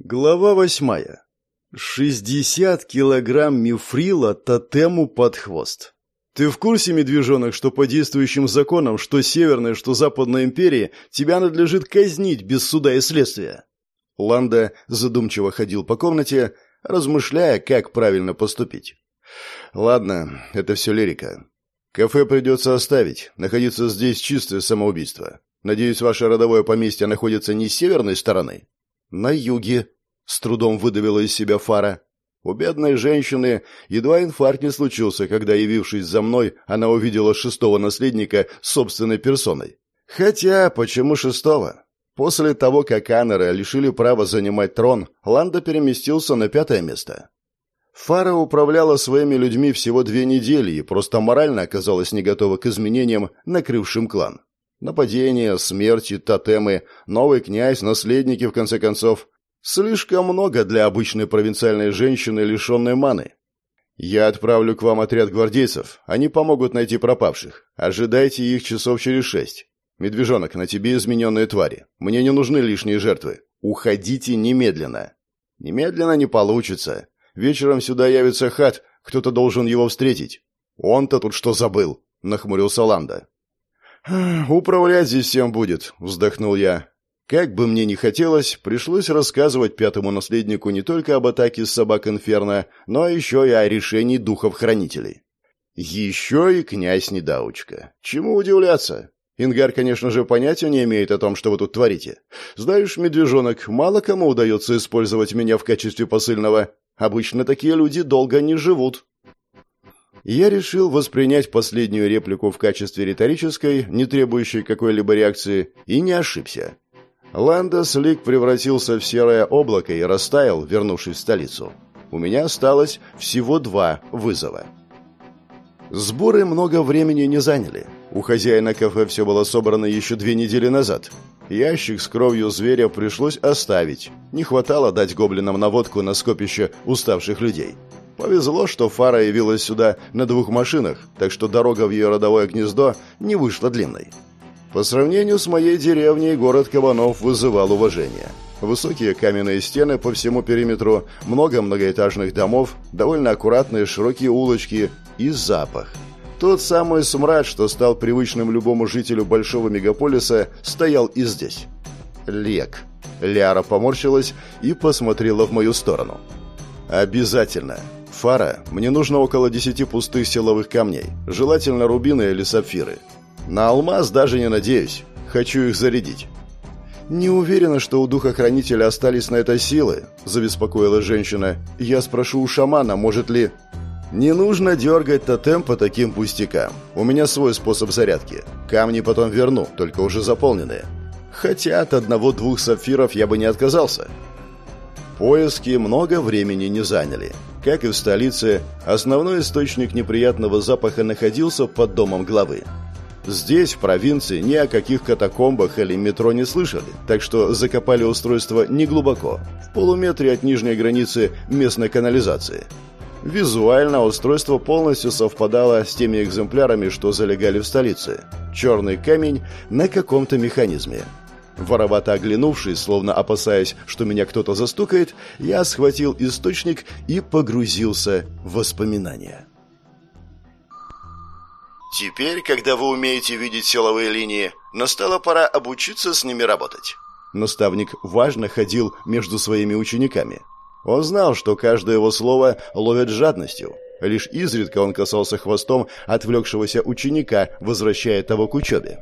Глава восьмая. Шестьдесят килограмм мифрила тотему под хвост. Ты в курсе, медвежонок, что по действующим законам, что Северной, что Западной империи, тебя надлежит казнить без суда и следствия? Ланда задумчиво ходил по комнате, размышляя, как правильно поступить. Ладно, это все лирика. Кафе придется оставить. Находиться здесь чистое самоубийство. Надеюсь, ваше родовое поместье находится не с северной стороны? «На юге», — с трудом выдавила из себя Фара. У бедной женщины едва инфаркт не случился, когда, явившись за мной, она увидела шестого наследника собственной персоной. Хотя, почему шестого? После того, как Аннера лишили права занимать трон, Ланда переместился на пятое место. Фара управляла своими людьми всего две недели и просто морально оказалась не готова к изменениям, накрывшим клан. Нападения, смерти, тотемы, новый князь, наследники, в конце концов. Слишком много для обычной провинциальной женщины, лишенной маны. Я отправлю к вам отряд гвардейцев. Они помогут найти пропавших. Ожидайте их часов через шесть. Медвежонок, на тебе измененные твари. Мне не нужны лишние жертвы. Уходите немедленно. Немедленно не получится. Вечером сюда явится хат, кто-то должен его встретить. Он-то тут что забыл? Нахмурился Ланда. «Управлять здесь всем будет», — вздохнул я. Как бы мне ни хотелось, пришлось рассказывать пятому наследнику не только об атаке с собак Инферно, но еще и о решении духов-хранителей. Еще и князь Недаучка. Чему удивляться? Ингар, конечно же, понятия не имеет о том, что вы тут творите. Знаешь, медвежонок, мало кому удается использовать меня в качестве посыльного. Обычно такие люди долго не живут. Я решил воспринять последнюю реплику в качестве риторической, не требующей какой-либо реакции, и не ошибся. Ландос Лик превратился в серое облако и растаял, вернувшись в столицу. У меня осталось всего два вызова. Сборы много времени не заняли. У хозяина кафе все было собрано еще две недели назад. Ящик с кровью зверя пришлось оставить. Не хватало дать гоблинам наводку на скопище уставших людей. Повезло, что Фара явилась сюда на двух машинах, так что дорога в ее родовое гнездо не вышла длинной. По сравнению с моей деревней, город Кабанов вызывал уважение. Высокие каменные стены по всему периметру, много многоэтажных домов, довольно аккуратные широкие улочки и запах. Тот самый смрад, что стал привычным любому жителю большого мегаполиса, стоял и здесь. Лек. Ляра поморщилась и посмотрела в мою сторону. «Обязательно. Фара, мне нужно около десяти пустых силовых камней, желательно рубины или сапфиры. На алмаз даже не надеюсь. Хочу их зарядить. «Не уверена, что у духохранителя остались на это силы», – забеспокоила женщина. «Я спрошу у шамана, может ли...» «Не нужно дергать тотем по таким пустякам. У меня свой способ зарядки. Камни потом верну, только уже заполненные. Хотя от одного-двух сапфиров я бы не отказался». Поиски много времени не заняли. Как и в столице, основной источник неприятного запаха находился под домом главы. Здесь, в провинции, ни о каких катакомбах или метро не слышали, так что закопали устройство неглубоко, в полуметре от нижней границы местной канализации. Визуально устройство полностью совпадало с теми экземплярами, что залегали в столице. Черный камень на каком-то механизме. Воровато оглянувшись, словно опасаясь, что меня кто-то застукает, я схватил источник и погрузился в воспоминания. Теперь, когда вы умеете видеть силовые линии, настала пора обучиться с ними работать. Наставник важно ходил между своими учениками. Он знал, что каждое его слово ловят жадностью. Лишь изредка он касался хвостом отвлекшегося ученика, возвращая того к учебе.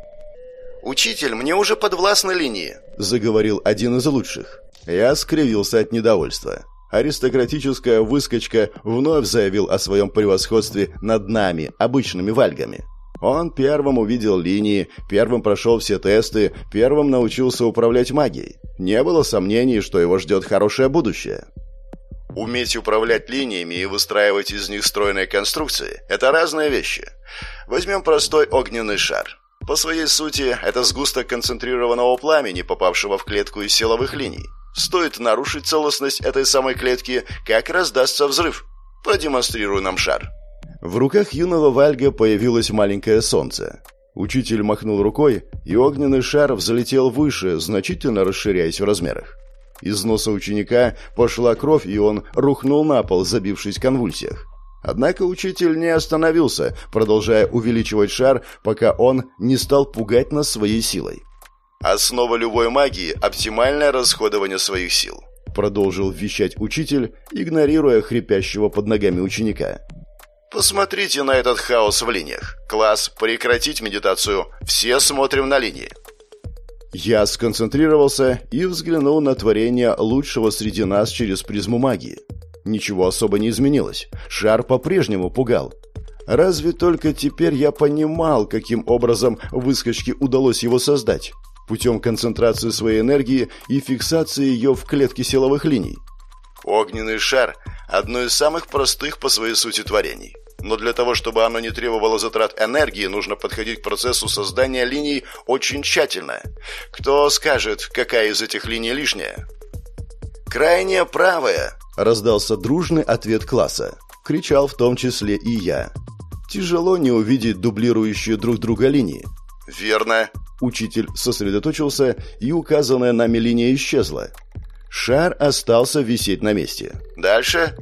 «Учитель, мне уже подвластны линии», — заговорил один из лучших. Я скривился от недовольства. Аристократическая выскочка вновь заявил о своем превосходстве над нами, обычными вальгами. Он первым увидел линии, первым прошел все тесты, первым научился управлять магией. Не было сомнений, что его ждет хорошее будущее. Уметь управлять линиями и выстраивать из них стройные конструкции – это разные вещи. Возьмем простой огненный шар. По своей сути, это сгусток концентрированного пламени, попавшего в клетку из силовых линий. Стоит нарушить целостность этой самой клетки, как раздастся взрыв. Продемонстрируй нам шар. В руках юного Вальга появилось маленькое солнце. Учитель махнул рукой, и огненный шар взлетел выше, значительно расширяясь в размерах. Из носа ученика пошла кровь, и он рухнул на пол, забившись в конвульсиях. Однако учитель не остановился, продолжая увеличивать шар, пока он не стал пугать нас своей силой. «Основа любой магии – оптимальное расходование своих сил», – продолжил вещать учитель, игнорируя хрипящего под ногами ученика. «Посмотрите на этот хаос в линиях. Класс, прекратить медитацию. Все смотрим на линии». Я сконцентрировался и взглянул на творение лучшего среди нас через призму магии. Ничего особо не изменилось. Шар по-прежнему пугал. Разве только теперь я понимал, каким образом выскочке удалось его создать. Путем концентрации своей энергии и фиксации ее в клетке силовых линий. Огненный шар – одно из самых простых по своей сути творений. Но для того, чтобы оно не требовало затрат энергии, нужно подходить к процессу создания линий очень тщательно. Кто скажет, какая из этих линий лишняя? «Крайняя правая!» – раздался дружный ответ класса. Кричал в том числе и я. Тяжело не увидеть дублирующие друг друга линии. «Верно!» Учитель сосредоточился, и указанная нами линия исчезла. Шар остался висеть на месте. «Дальше?»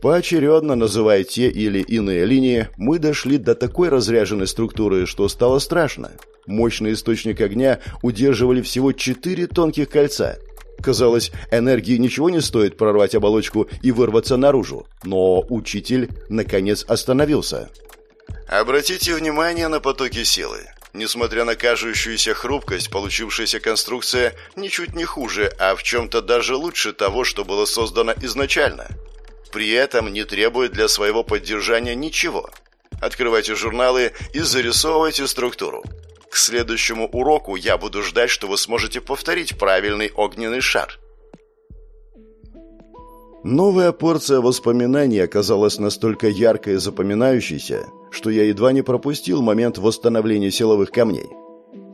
Поочередно называя те или иные линии, мы дошли до такой разряженной структуры, что стало страшно. Мощный источник огня удерживали всего четыре тонких кольца. Казалось, энергии ничего не стоит прорвать оболочку и вырваться наружу. Но учитель, наконец, остановился. Обратите внимание на потоки силы. Несмотря на кажущуюся хрупкость, получившаяся конструкция ничуть не хуже, а в чем-то даже лучше того, что было создано изначально. При этом не требует для своего поддержания ничего. Открывайте журналы и зарисовывайте структуру. К следующему уроку я буду ждать, что вы сможете повторить правильный огненный шар. Новая порция воспоминаний оказалась настолько яркой и запоминающейся, что я едва не пропустил момент восстановления силовых камней.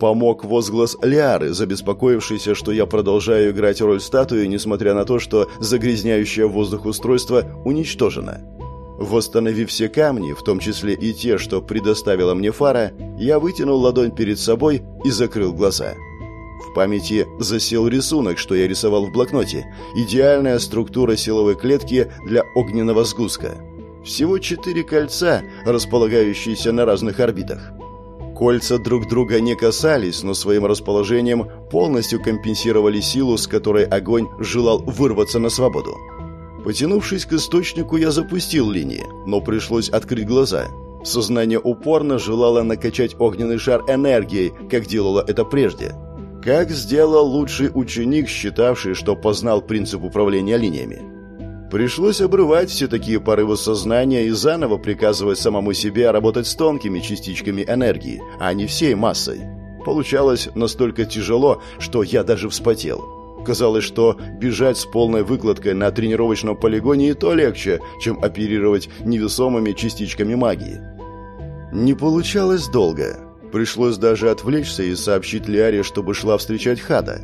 Помог возглас Лиары, забеспокоившейся, что я продолжаю играть роль статуи, несмотря на то, что загрязняющее воздух устройство уничтожено. Восстановив все камни, в том числе и те, что предоставила мне фара, я вытянул ладонь перед собой и закрыл глаза. В памяти засел рисунок, что я рисовал в блокноте. Идеальная структура силовой клетки для огненного сгустка. Всего четыре кольца, располагающиеся на разных орбитах. Кольца друг друга не касались, но своим расположением полностью компенсировали силу, с которой огонь желал вырваться на свободу. Потянувшись к источнику, я запустил линии, но пришлось открыть глаза. Сознание упорно желало накачать огненный шар энергией, как делало это прежде. Как сделал лучший ученик, считавший, что познал принцип управления линиями. Пришлось обрывать все такие порывы сознания и заново приказывать самому себе работать с тонкими частичками энергии, а не всей массой. Получалось настолько тяжело, что я даже вспотел. Казалось, что бежать с полной выкладкой на тренировочном полигоне и то легче, чем оперировать невесомыми частичками магии. Не получалось долго. Пришлось даже отвлечься и сообщить Лиаре, чтобы шла встречать Хада.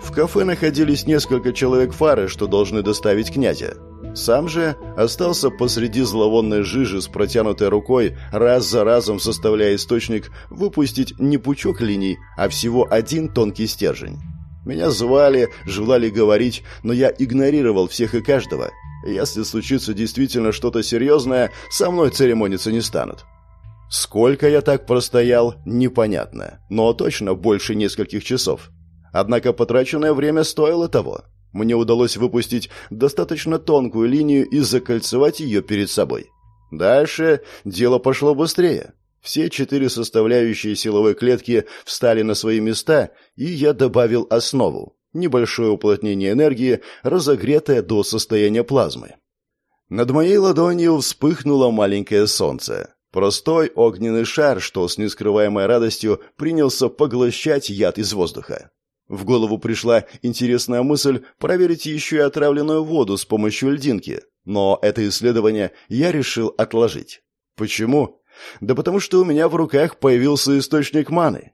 В кафе находились несколько человек фары, что должны доставить князя. Сам же остался посреди зловонной жижи с протянутой рукой, раз за разом составляя источник, выпустить не пучок линий, а всего один тонкий стержень. Меня звали, желали говорить, но я игнорировал всех и каждого. Если случится действительно что-то серьезное, со мной церемониться не станут. Сколько я так простоял, непонятно, но точно больше нескольких часов. Однако потраченное время стоило того. Мне удалось выпустить достаточно тонкую линию и закольцевать ее перед собой. Дальше дело пошло быстрее. Все четыре составляющие силовой клетки встали на свои места, и я добавил основу – небольшое уплотнение энергии, разогретое до состояния плазмы. Над моей ладонью вспыхнуло маленькое солнце. Простой огненный шар, что с нескрываемой радостью принялся поглощать яд из воздуха. В голову пришла интересная мысль проверить еще и отравленную воду с помощью льдинки, но это исследование я решил отложить. Почему? Да потому что у меня в руках появился источник маны.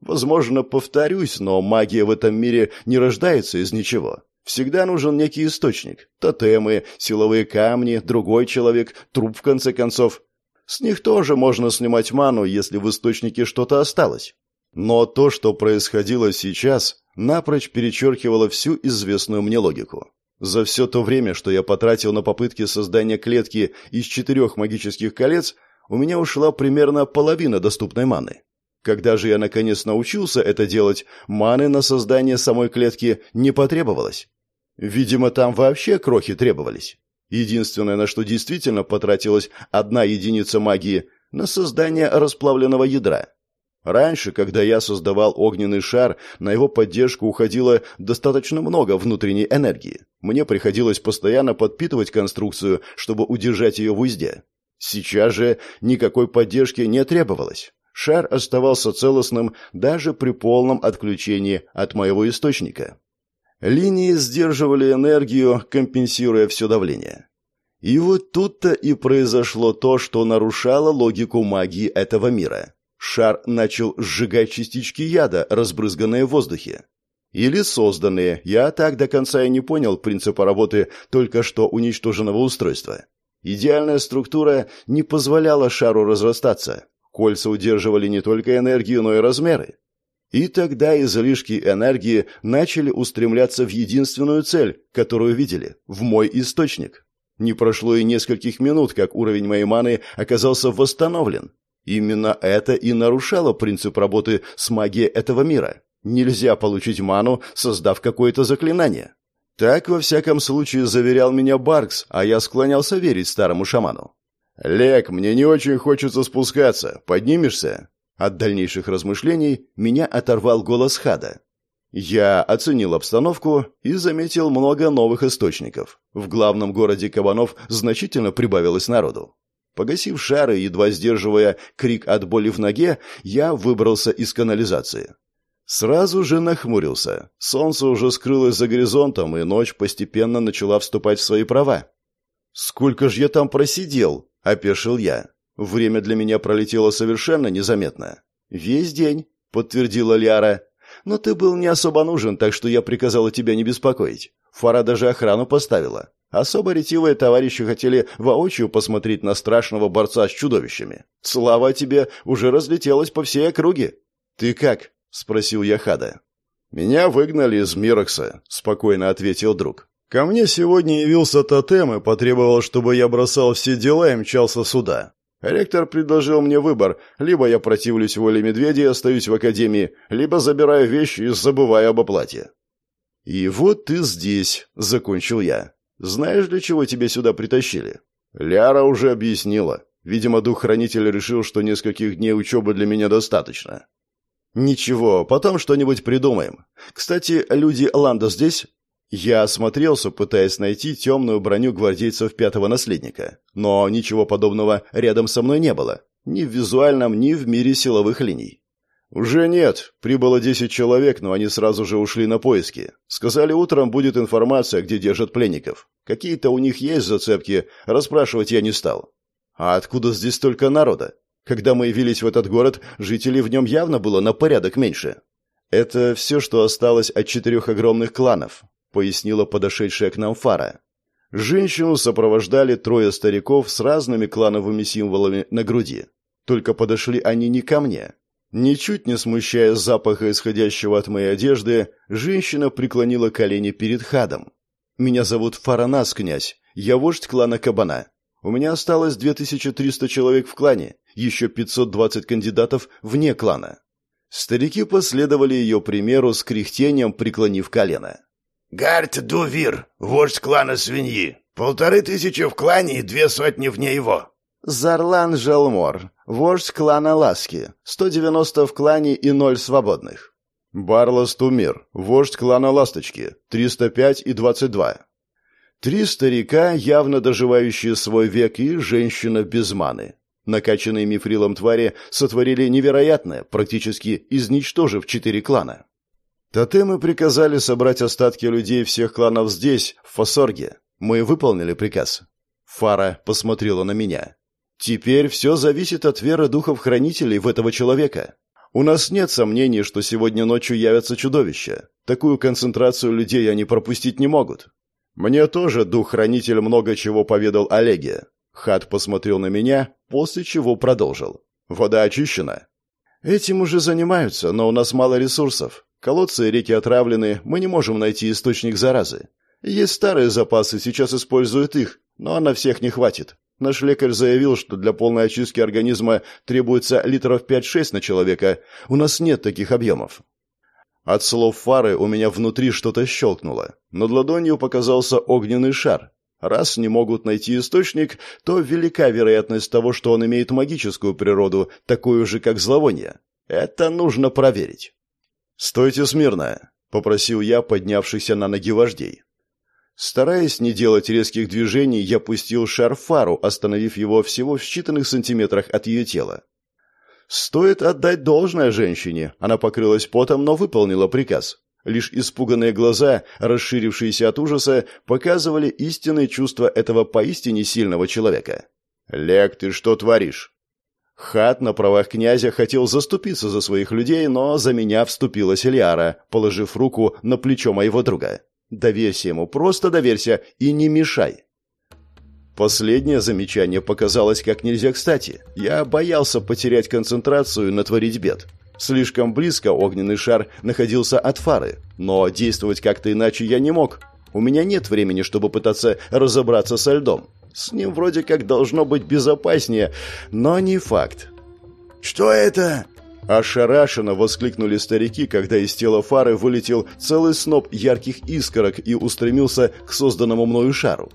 Возможно, повторюсь, но магия в этом мире не рождается из ничего. Всегда нужен некий источник. Тотемы, силовые камни, другой человек, труп в конце концов. С них тоже можно снимать ману, если в источнике что-то осталось. Но то, что происходило сейчас, напрочь перечеркивала всю известную мне логику. За все то время, что я потратил на попытки создания клетки из четырех магических колец, у меня ушла примерно половина доступной маны. Когда же я наконец научился это делать, маны на создание самой клетки не потребовалось. Видимо, там вообще крохи требовались. Единственное, на что действительно потратилась одна единица магии – на создание расплавленного ядра. Раньше, когда я создавал огненный шар, на его поддержку уходило достаточно много внутренней энергии. Мне приходилось постоянно подпитывать конструкцию, чтобы удержать ее в узде. Сейчас же никакой поддержки не требовалось. Шар оставался целостным даже при полном отключении от моего источника. Линии сдерживали энергию, компенсируя все давление. И вот тут-то и произошло то, что нарушало логику магии этого мира. Шар начал сжигать частички яда, разбрызганные в воздухе. Или созданные, я так до конца и не понял принципа работы только что уничтоженного устройства. Идеальная структура не позволяла шару разрастаться. Кольца удерживали не только энергию, но и размеры. И тогда излишки энергии начали устремляться в единственную цель, которую видели – в мой источник. Не прошло и нескольких минут, как уровень моей маны оказался восстановлен. Именно это и нарушало принцип работы с магией этого мира. Нельзя получить ману, создав какое-то заклинание. Так, во всяком случае, заверял меня Баркс, а я склонялся верить старому шаману. «Лек, мне не очень хочется спускаться. Поднимешься?» От дальнейших размышлений меня оторвал голос Хада. Я оценил обстановку и заметил много новых источников. В главном городе кабанов значительно прибавилось народу. Погасив шары, едва сдерживая крик от боли в ноге, я выбрался из канализации. Сразу же нахмурился. Солнце уже скрылось за горизонтом, и ночь постепенно начала вступать в свои права. «Сколько ж я там просидел?» – опешил я. Время для меня пролетело совершенно незаметно. «Весь день», — подтвердила Ляра. «Но ты был не особо нужен, так что я приказала тебя не беспокоить. Фара даже охрану поставила. Особо ретивые товарищи хотели воочию посмотреть на страшного борца с чудовищами. Слава тебе уже разлетелась по всей округе. Ты как?» — спросил я Хада. «Меня выгнали из Мирокса», — спокойно ответил друг. «Ко мне сегодня явился тотем и потребовал, чтобы я бросал все дела и мчался сюда. Ректор предложил мне выбор. Либо я противлюсь воле медведя и остаюсь в академии, либо забираю вещи и забываю об оплате. «И вот ты здесь», — закончил я. «Знаешь, для чего тебя сюда притащили?» Ляра уже объяснила. Видимо, дух-хранитель решил, что нескольких дней учебы для меня достаточно. «Ничего, потом что-нибудь придумаем. Кстати, люди Ланда здесь?» Я осмотрелся, пытаясь найти темную броню гвардейцев пятого наследника, но ничего подобного рядом со мной не было, ни в визуальном, ни в мире силовых линий. «Уже нет. Прибыло десять человек, но они сразу же ушли на поиски. Сказали, утром будет информация, где держат пленников. Какие-то у них есть зацепки, расспрашивать я не стал. А откуда здесь столько народа? Когда мы явились в этот город, жителей в нем явно было на порядок меньше. Это все, что осталось от четырех огромных кланов. — пояснила подошедшая к нам Фара. Женщину сопровождали трое стариков с разными клановыми символами на груди. Только подошли они не ко мне. Ничуть не смущая запаха, исходящего от моей одежды, женщина преклонила колени перед хадом. «Меня зовут Фаранас, князь. Я вождь клана Кабана. У меня осталось 2300 человек в клане, еще 520 кандидатов вне клана». Старики последовали ее примеру с кряхтением, преклонив колено. Гарт Дувир, вождь клана свиньи. Полторы тысячи в клане и две сотни вне его. Зарлан Желмор, вождь клана Ласки. Сто девяносто в клане и ноль свободных. Барлас Тумир, вождь клана Ласточки. Триста пять и двадцать два. Три старика, явно доживающие свой век, и женщина без маны. Накачанные мифрилом твари сотворили невероятное, практически изничтожив четыре клана. Тотемы приказали собрать остатки людей всех кланов здесь, в Фасорге. Мы выполнили приказ. Фара посмотрела на меня. Теперь все зависит от веры духов-хранителей в этого человека. У нас нет сомнений, что сегодня ночью явятся чудовища. Такую концентрацию людей они пропустить не могут. Мне тоже дух-хранитель много чего поведал Олеге. Хат посмотрел на меня, после чего продолжил. Вода очищена. Этим уже занимаются, но у нас мало ресурсов. Колодцы и реки отравлены, мы не можем найти источник заразы. Есть старые запасы, сейчас используют их, но на всех не хватит. Наш лекарь заявил, что для полной очистки организма требуется литров 5-6 на человека. У нас нет таких объемов. От слов фары у меня внутри что-то щелкнуло. Над ладонью показался огненный шар. Раз не могут найти источник, то велика вероятность того, что он имеет магическую природу, такую же, как зловоние. Это нужно проверить. «Стойте смирно», — попросил я поднявшихся на ноги вождей. Стараясь не делать резких движений, я пустил шар фару, остановив его всего в считанных сантиметрах от ее тела. Стоит отдать должное женщине. Она покрылась потом, но выполнила приказ. Лишь испуганные глаза, расширившиеся от ужаса, показывали истинные чувства этого поистине сильного человека. «Лек, ты что творишь?» Хат на правах князя хотел заступиться за своих людей, но за меня вступила Сельяра, положив руку на плечо моего друга. Доверься ему, просто доверься и не мешай. Последнее замечание показалось как нельзя кстати. Я боялся потерять концентрацию и натворить бед. Слишком близко огненный шар находился от фары, но действовать как-то иначе я не мог. У меня нет времени, чтобы пытаться разобраться со льдом. С ним вроде как должно быть безопаснее, но не факт. «Что это?» Ошарашенно воскликнули старики, когда из тела фары вылетел целый сноп ярких искорок и устремился к созданному мною шару.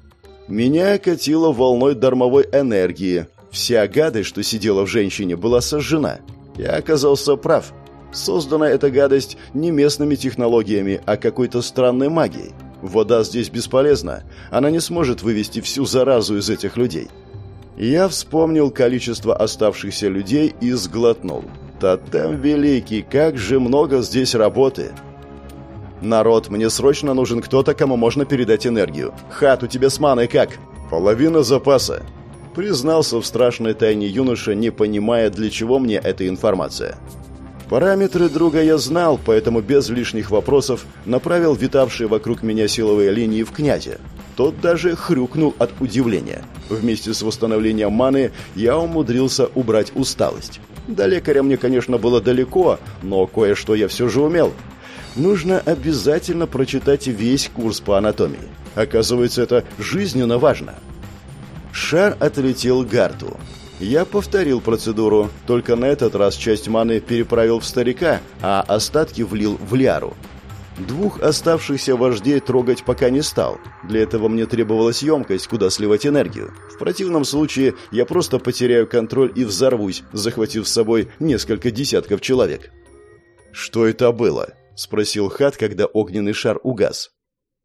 Меня катило волной дармовой энергии. Вся гадость, что сидела в женщине, была сожжена. Я оказался прав. Создана эта гадость не местными технологиями, а какой-то странной магией. Вода здесь бесполезна. Она не сможет вывести всю заразу из этих людей. Я вспомнил количество оставшихся людей и сглотнул. Тотем великий, как же много здесь работы. Народ, мне срочно нужен кто-то, кому можно передать энергию. Хат, у тебя с маной как? Половина запаса. Признался в страшной тайне юноша, не понимая, для чего мне эта информация. Параметры друга я знал, поэтому без лишних вопросов направил витавшие вокруг меня силовые линии в князя. Тот даже хрюкнул от удивления. Вместе с восстановлением маны я умудрился убрать усталость. До лекаря мне, конечно, было далеко, но кое-что я все же умел. Нужно обязательно прочитать весь курс по анатомии. Оказывается, это жизненно важно. Шар отлетел к Гарту. Я повторил процедуру, только на этот раз часть маны переправил в старика, а остатки влил в Ляру. Двух оставшихся вождей трогать пока не стал. Для этого мне требовалась емкость, куда сливать энергию. В противном случае я просто потеряю контроль и взорвусь, захватив с собой несколько десятков человек. «Что это было?» — спросил Хат, когда огненный шар угас.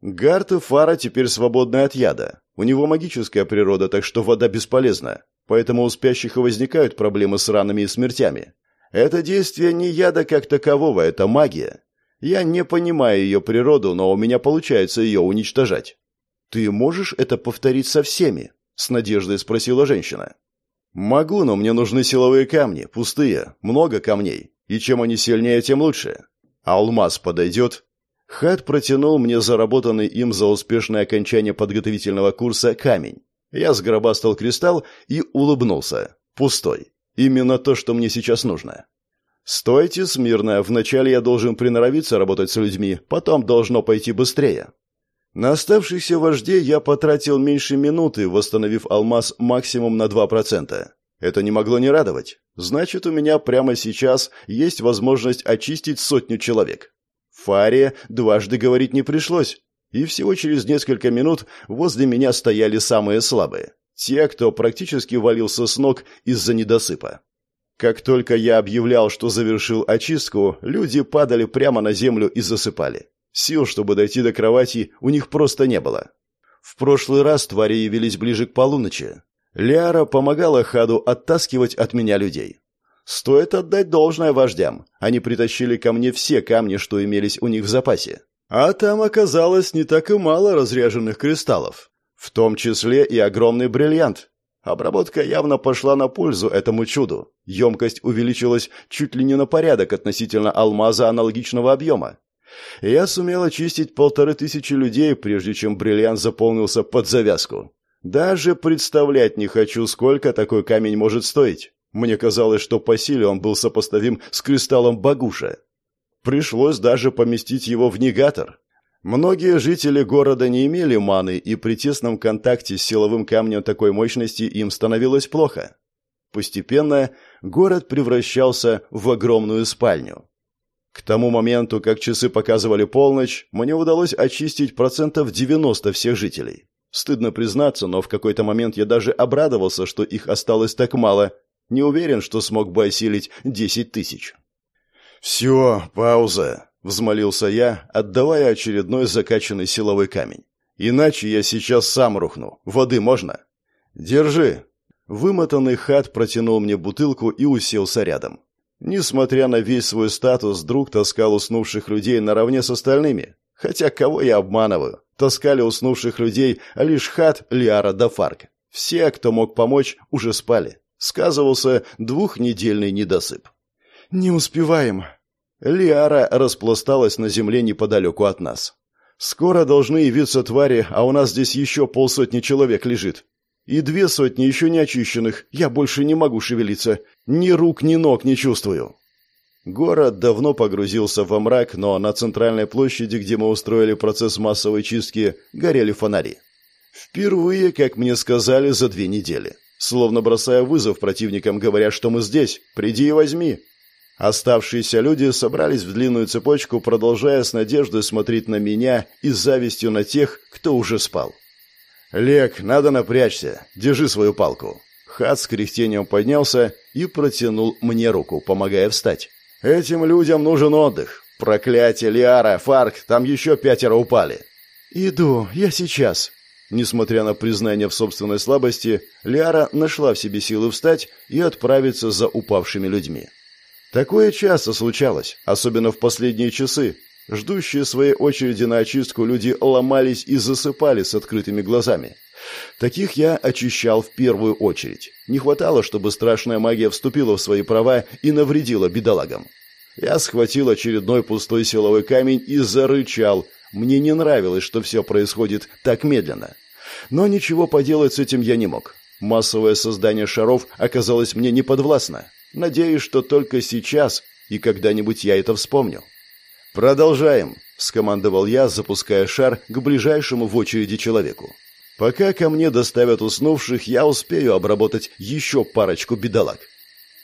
«Гарт и Фара теперь свободны от яда. У него магическая природа, так что вода бесполезна. Поэтому у спящих и возникают проблемы с ранами и смертями. Это действие не яда как такового, это магия. Я не понимаю ее природу, но у меня получается ее уничтожать. Ты можешь это повторить со всеми? С надеждой спросила женщина. Могу, но мне нужны силовые камни, пустые, много камней. И чем они сильнее, тем лучше. Алмаз подойдет? Хат протянул мне заработанный им за успешное окончание подготовительного курса камень. Я сгробастал кристалл и улыбнулся. Пустой. Именно то, что мне сейчас нужно. «Стойте смирно. Вначале я должен приноровиться работать с людьми, потом должно пойти быстрее». На оставшихся вождей я потратил меньше минуты, восстановив алмаз максимум на 2%. Это не могло не радовать. Значит, у меня прямо сейчас есть возможность очистить сотню человек. Фаре дважды говорить не пришлось. И всего через несколько минут возле меня стояли самые слабые. Те, кто практически валился с ног из-за недосыпа. Как только я объявлял, что завершил очистку, люди падали прямо на землю и засыпали. Сил, чтобы дойти до кровати, у них просто не было. В прошлый раз твари явились ближе к полуночи. Лиара помогала Хаду оттаскивать от меня людей. Стоит отдать должное вождям. Они притащили ко мне все камни, что имелись у них в запасе. А там оказалось не так и мало разряженных кристаллов. В том числе и огромный бриллиант, Обработка явно пошла на пользу этому чуду. Емкость увеличилась чуть ли не на порядок относительно алмаза аналогичного объема. Я сумел очистить полторы тысячи людей, прежде чем бриллиант заполнился под завязку. Даже представлять не хочу, сколько такой камень может стоить. Мне казалось, что по силе он был сопоставим с кристаллом Багуша. Пришлось даже поместить его в негатор. Многие жители города не имели маны, и при тесном контакте с силовым камнем такой мощности им становилось плохо. Постепенно город превращался в огромную спальню. К тому моменту, как часы показывали полночь, мне удалось очистить процентов 90 всех жителей. Стыдно признаться, но в какой-то момент я даже обрадовался, что их осталось так мало. Не уверен, что смог бы осилить 10 тысяч. «Все, пауза», — взмолился я, отдавая очередной закачанный силовой камень. «Иначе я сейчас сам рухну. Воды можно?» «Держи». Вымотанный хат протянул мне бутылку и уселся рядом. Несмотря на весь свой статус, друг таскал уснувших людей наравне с остальными. Хотя кого я обманываю? Таскали уснувших людей лишь хат, Лиара да Фарк. Все, кто мог помочь, уже спали. Сказывался двухнедельный недосып. «Не успеваем». Лиара распласталась на земле неподалеку от нас. «Скоро должны явиться твари, а у нас здесь еще полсотни человек лежит. И две сотни еще не очищенных. Я больше не могу шевелиться. Ни рук, ни ног не чувствую». Город давно погрузился во мрак, но на центральной площади, где мы устроили процесс массовой чистки, горели фонари. Впервые, как мне сказали, за две недели. Словно бросая вызов противникам, говоря, что мы здесь, приди и возьми. Оставшиеся люди собрались в длинную цепочку, продолжая с надеждой смотреть на меня и с завистью на тех, кто уже спал. «Лек, надо напрячься. Держи свою палку». Хат с кряхтением поднялся и протянул мне руку, помогая встать. Этим людям нужен отдых. Проклятие, Лиара, Фарк, там еще пятеро упали. Иду, я сейчас. Несмотря на признание в собственной слабости, Лиара нашла в себе силы встать и отправиться за упавшими людьми. Такое часто случалось, особенно в последние часы. Ждущие своей очереди на очистку люди ломались и засыпали с открытыми глазами. Таких я очищал в первую очередь. Не хватало, чтобы страшная магия вступила в свои права и навредила бедолагам. Я схватил очередной пустой силовой камень и зарычал. Мне не нравилось, что все происходит так медленно. Но ничего поделать с этим я не мог. Массовое создание шаров оказалось мне неподвластно. Надеюсь, что только сейчас и когда-нибудь я это вспомню. «Продолжаем», — скомандовал я, запуская шар к ближайшему в очереди человеку. Пока ко мне доставят уснувших, я успею обработать еще парочку бедолаг.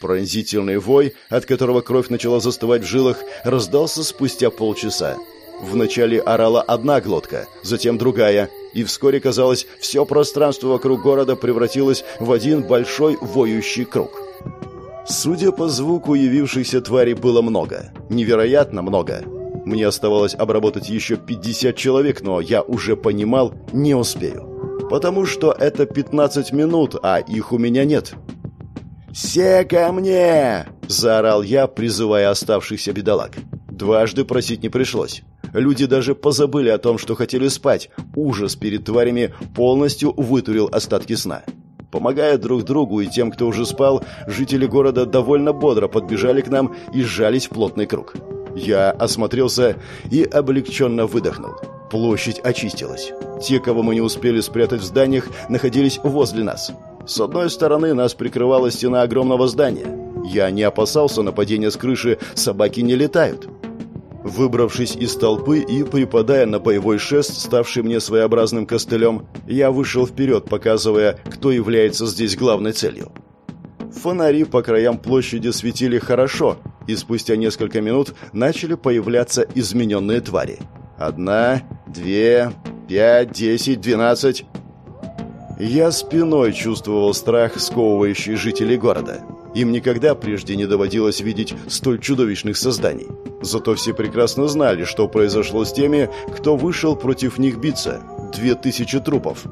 Пронзительный вой, от которого кровь начала застывать в жилах, раздался спустя полчаса. Вначале орала одна глотка, затем другая, и вскоре, казалось, все пространство вокруг города превратилось в один большой воющий круг. Судя по звуку, явившихся тварей было много. Невероятно много. Мне оставалось обработать еще 50 человек, но я уже понимал, не успею потому что это 15 минут, а их у меня нет. «Все ко мне!» – заорал я, призывая оставшихся бедолаг. Дважды просить не пришлось. Люди даже позабыли о том, что хотели спать. Ужас перед тварями полностью вытурил остатки сна. Помогая друг другу и тем, кто уже спал, жители города довольно бодро подбежали к нам и сжались в плотный круг. Я осмотрелся и облегченно выдохнул. Площадь очистилась. Те, кого мы не успели спрятать в зданиях, находились возле нас. С одной стороны нас прикрывала стена огромного здания. Я не опасался нападения с крыши, собаки не летают. Выбравшись из толпы и припадая на боевой шест, ставший мне своеобразным костылем, я вышел вперед, показывая, кто является здесь главной целью. Фонари по краям площади светили хорошо, и спустя несколько минут начали появляться измененные твари. Одна, две, пять, десять, двенадцать. Я спиной чувствовал страх, сковывающий жителей города. Им никогда прежде не доводилось видеть столь чудовищных созданий. Зато все прекрасно знали, что произошло с теми, кто вышел против них биться. Две тысячи трупов.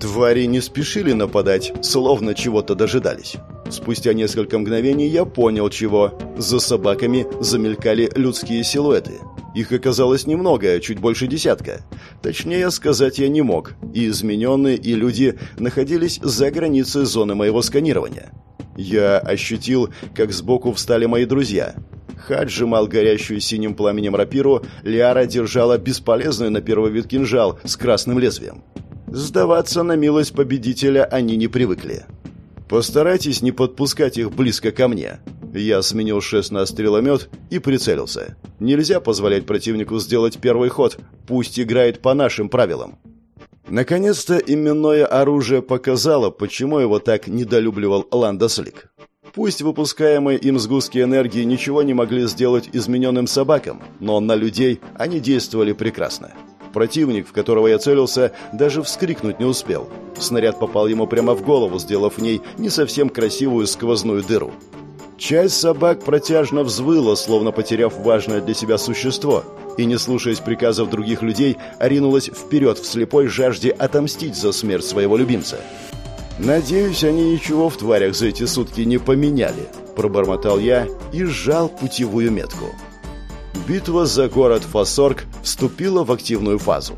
Твари не спешили нападать, словно чего-то дожидались. Спустя несколько мгновений я понял, чего. За собаками замелькали людские силуэты. Их оказалось немного, чуть больше десятка. Точнее сказать я не мог, и измененные, и люди находились за границей зоны моего сканирования. Я ощутил, как сбоку встали мои друзья. Хад сжимал горящую синим пламенем рапиру, Лиара держала бесполезный на первый вид кинжал с красным лезвием. Сдаваться на милость победителя они не привыкли. «Постарайтесь не подпускать их близко ко мне», Я сменил шест на стреломет и прицелился. Нельзя позволять противнику сделать первый ход, пусть играет по нашим правилам. Наконец-то именное оружие показало, почему его так недолюбливал Ландослик. Пусть выпускаемые им сгустки энергии ничего не могли сделать измененным собакам, но на людей они действовали прекрасно. Противник, в которого я целился, даже вскрикнуть не успел. Снаряд попал ему прямо в голову, сделав в ней не совсем красивую сквозную дыру. Часть собак протяжно взвыла, словно потеряв важное для себя существо, и, не слушаясь приказов других людей, оринулась вперед в слепой жажде отомстить за смерть своего любимца. «Надеюсь, они ничего в тварях за эти сутки не поменяли», – пробормотал я и сжал путевую метку. Битва за город Фасорг вступила в активную фазу.